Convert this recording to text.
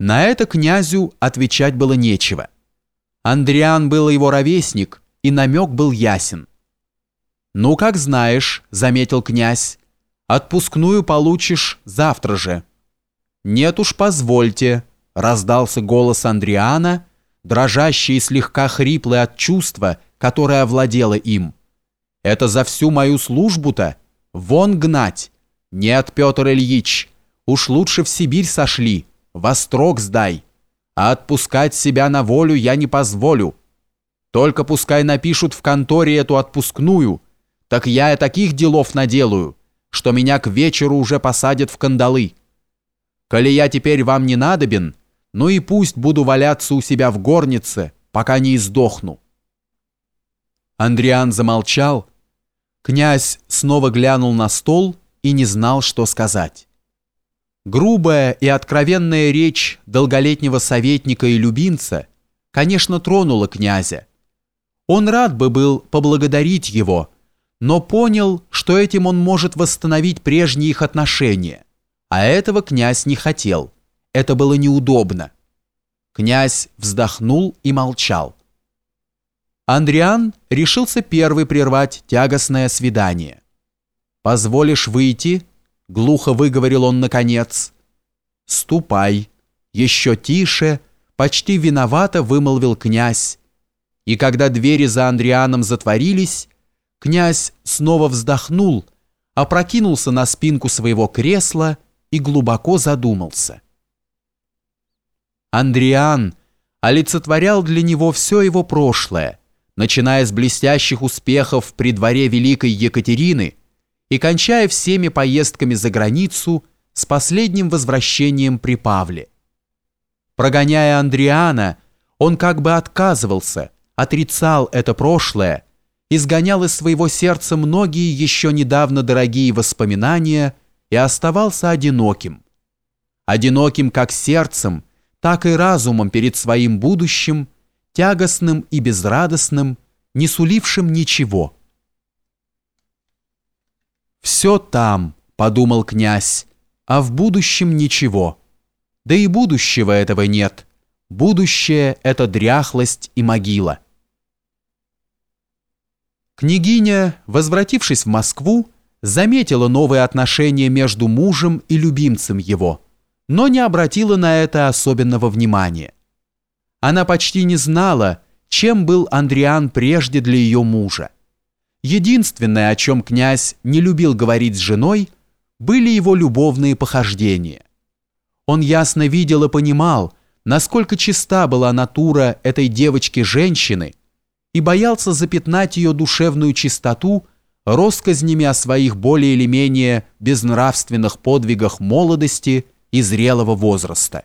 На это князю отвечать было нечего. Андриан был его ровесник, и намек был ясен. «Ну, как знаешь», — заметил князь, — «отпускную получишь завтра же». «Нет уж, позвольте», — раздался голос Андриана, дрожащий и слегка хриплый от чувства, которое овладело им. «Это за всю мою службу-то? Вон гнать! Нет, Петр Ильич, уж лучше в Сибирь сошли, во строк сдай, а отпускать себя на волю я не позволю. Только пускай напишут в конторе эту отпускную, так я и таких делов наделаю, что меня к вечеру уже посадят в кандалы. Коли я теперь вам не надобен, ну и пусть буду валяться у себя в горнице, пока не издохну». Андриан замолчал. Князь снова глянул на стол и не знал, что сказать. Грубая и откровенная речь долголетнего советника и любимца, конечно, тронула князя. Он рад бы был поблагодарить его, но понял, что этим он может восстановить прежние их отношения, а этого князь не хотел. Это было неудобно. Князь вздохнул и молчал. Андриан решился первый прервать тягостное свидание. «Позволишь выйти?» — глухо выговорил он наконец. «Ступай!» — еще тише, почти виновато вымолвил князь. И когда двери за Андрианом затворились, князь снова вздохнул, опрокинулся на спинку своего кресла и глубоко задумался. Андриан олицетворял для него все его прошлое, начиная с блестящих успехов при дворе Великой Екатерины и кончая всеми поездками за границу с последним возвращением при Павле. Прогоняя Андриана, он как бы отказывался, отрицал это прошлое, изгонял из своего сердца многие еще недавно дорогие воспоминания и оставался одиноким. Одиноким как сердцем, так и разумом перед своим будущим, тягостным и безрадостным, не сулившим ничего. «Все там», — подумал князь, — «а в будущем ничего. Да и будущего этого нет. Будущее — это дряхлость и могила». Княгиня, возвратившись в Москву, заметила новые отношения между мужем и любимцем его, но не обратила на это особенного внимания. Она почти не знала, чем был Андриан прежде для ее мужа. Единственное, о чем князь не любил говорить с женой, были его любовные похождения. Он ясно видел и понимал, насколько чиста была натура этой девочки-женщины, и боялся запятнать ее душевную чистоту россказнями о своих более или менее безнравственных подвигах молодости и зрелого возраста.